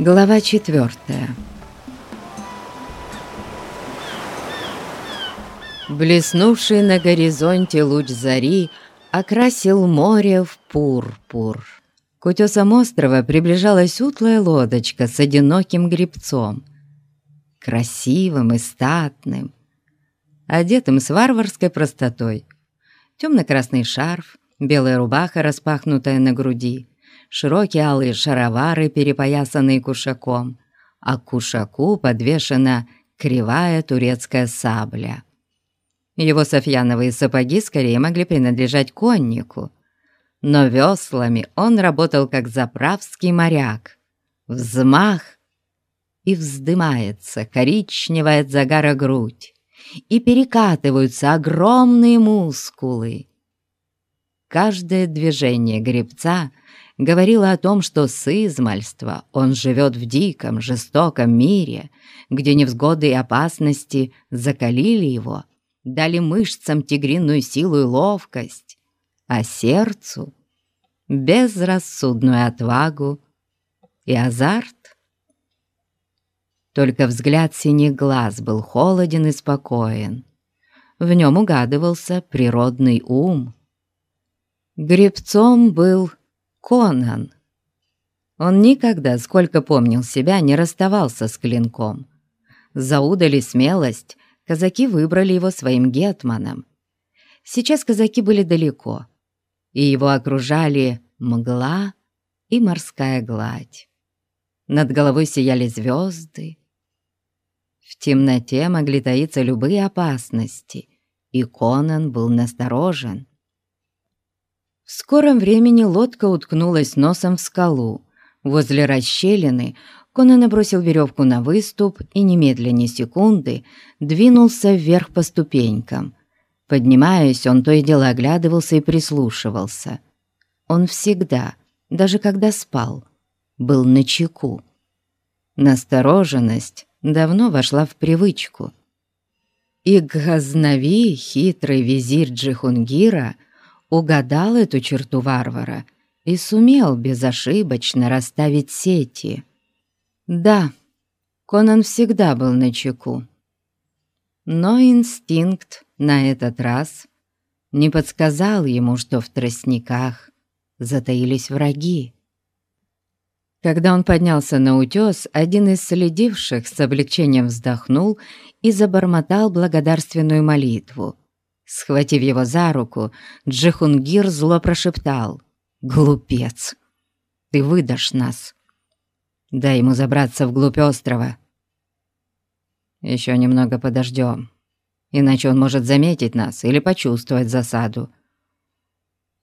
Глава четвертая. Блеснувший на горизонте луч зари окрасил море в пурпур. К утесам острова приближалась утлая лодочка с одиноким гребцом, красивым и статным, одетым с варварской простотой. Темно-красный шарф, белая рубаха, распахнутая на груди, широкие алые шаровары, перепоясанные кушаком, а к кушаку подвешена кривая турецкая сабля. Его софьяновые сапоги скорее могли принадлежать коннику, но веслами он работал как заправский моряк. Взмах и вздымается коричневая от загара грудь, и перекатываются огромные мускулы. Каждое движение гребца говорила о том, что с измальства он живет в диком, жестоком мире, где невзгоды и опасности закалили его, дали мышцам тигриную силу и ловкость, а сердцу — безрассудную отвагу и азарт. Только взгляд синих глаз был холоден и спокоен. В нем угадывался природный ум. Гребцом был Конан. Он никогда, сколько помнил себя, не расставался с клинком. За удали смелость казаки выбрали его своим гетманом. Сейчас казаки были далеко, и его окружали мгла и морская гладь. Над головой сияли звезды. В темноте могли таиться любые опасности, и Конан был насторожен. В скором времени лодка уткнулась носом в скалу. Возле расщелины Конан набросил веревку на выступ и немедленно секунды двинулся вверх по ступенькам. Поднимаясь, он то и дело оглядывался и прислушивался. Он всегда, даже когда спал, был на чеку. Настороженность давно вошла в привычку. И Газнави, хитрый визирь Джихунгира — угадал эту черту варвара и сумел безошибочно расставить сети. Да, Конан всегда был на чеку. Но инстинкт на этот раз не подсказал ему, что в тростниках затаились враги. Когда он поднялся на утес, один из следивших с облегчением вздохнул и забормотал благодарственную молитву. Схватив его за руку, Джихунгир зло прошептал. «Глупец! Ты выдашь нас! Дай ему забраться вглубь острова. Еще немного подождем, иначе он может заметить нас или почувствовать засаду.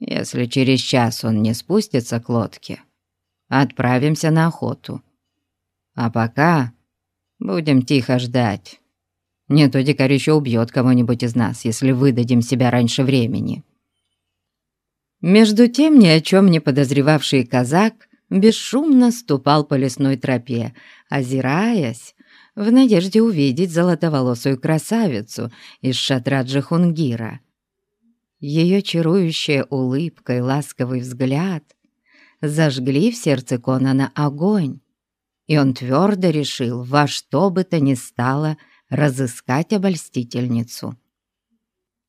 Если через час он не спустится к лодке, отправимся на охоту. А пока будем тихо ждать». Не то дикарь еще убьет кого-нибудь из нас, если выдадим себя раньше времени». Между тем, ни о чем не подозревавший казак бесшумно ступал по лесной тропе, озираясь, в надежде увидеть золотоволосую красавицу из шатра Джихунгира. Ее чарующая улыбка и ласковый взгляд зажгли в сердце Конана огонь, и он твердо решил во что бы то ни стало — разыскать обольстительницу.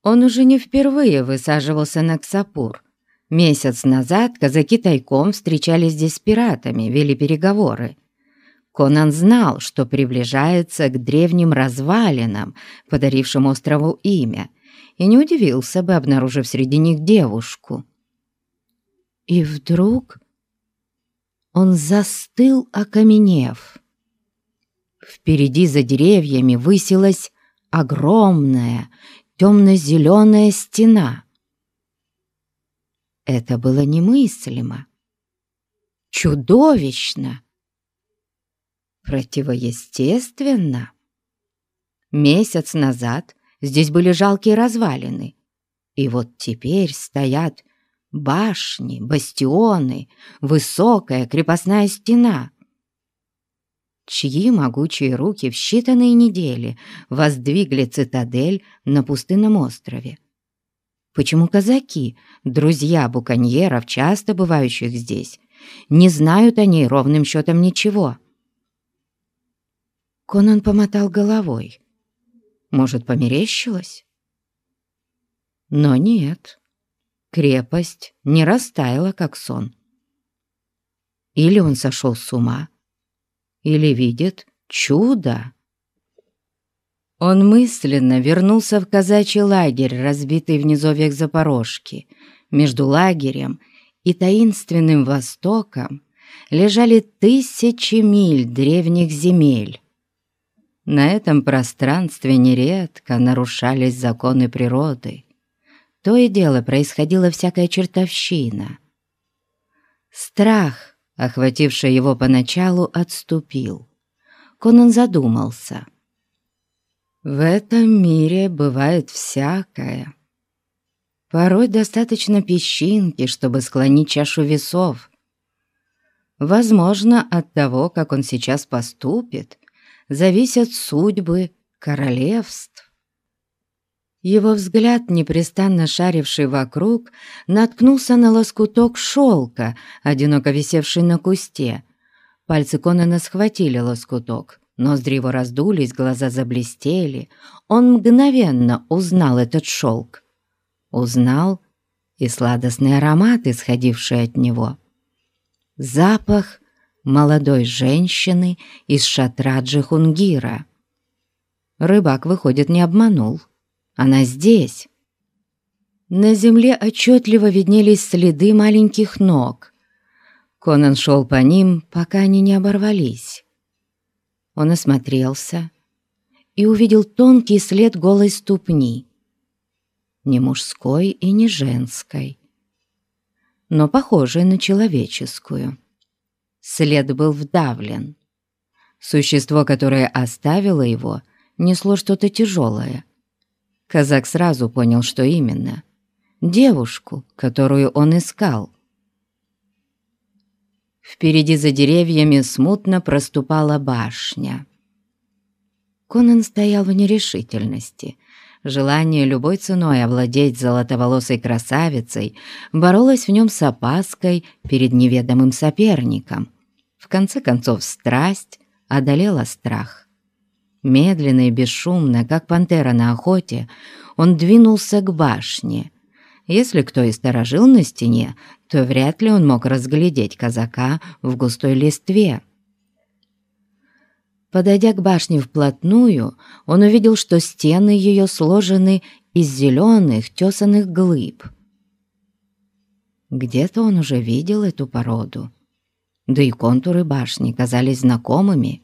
Он уже не впервые высаживался на Ксапур. Месяц назад казаки тайком встречались здесь с пиратами, вели переговоры. Конан знал, что приближается к древним развалинам, подарившим острову имя, и не удивился бы, обнаружив среди них девушку. И вдруг он застыл, окаменев. Впереди за деревьями высилась огромная темно-зеленая стена. Это было немыслимо, чудовищно, противоестественно. Месяц назад здесь были жалкие развалины, и вот теперь стоят башни, бастионы, высокая крепостная стена — чьи могучие руки в считанные недели воздвигли цитадель на пустынном острове. Почему казаки, друзья буконьеров, часто бывающих здесь, не знают о ней ровным счетом ничего? Конан помотал головой. Может, померещилось? Но нет. Крепость не растаяла, как сон. Или он сошел с ума, или видит чудо. Он мысленно вернулся в казачий лагерь, разбитый в низовьях Запорожки. Между лагерем и таинственным Востоком лежали тысячи миль древних земель. На этом пространстве нередко нарушались законы природы. То и дело происходила всякая чертовщина. Страх охвативший его поначалу, отступил. Конан задумался. В этом мире бывает всякое. Порой достаточно песчинки, чтобы склонить чашу весов. Возможно, от того, как он сейчас поступит, зависят судьбы королевств. Его взгляд, непрестанно шаривший вокруг, наткнулся на лоскуток шелка, одиноко висевший на кусте. Пальцы Конана схватили лоскуток, ноздри его раздулись, глаза заблестели. Он мгновенно узнал этот шелк. Узнал и сладостный аромат, исходивший от него. Запах молодой женщины из шатра Джихунгира. Рыбак, выходит, не обманул. Она здесь. На земле отчетливо виднелись следы маленьких ног. Конан шел по ним, пока они не оборвались. Он осмотрелся и увидел тонкий след голой ступни. Не мужской и не женской, но похожей на человеческую. След был вдавлен. Существо, которое оставило его, несло что-то тяжелое. Казак сразу понял, что именно. Девушку, которую он искал. Впереди за деревьями смутно проступала башня. Конан стоял в нерешительности. Желание любой ценой овладеть золотоволосой красавицей боролось в нем с опаской перед неведомым соперником. В конце концов, страсть одолела страх. Медленно и бесшумно, как пантера на охоте, он двинулся к башне. Если кто и сторожил на стене, то вряд ли он мог разглядеть казака в густой листве. Подойдя к башне вплотную, он увидел, что стены ее сложены из зеленых тесаных глыб. Где-то он уже видел эту породу, да и контуры башни казались знакомыми.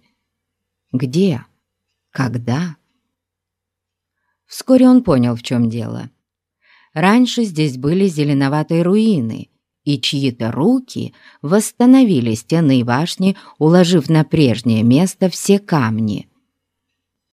Где? Когда? Вскоре он понял, в чем дело. Раньше здесь были зеленоватые руины, и чьи-то руки восстановили стены и башни, уложив на прежнее место все камни.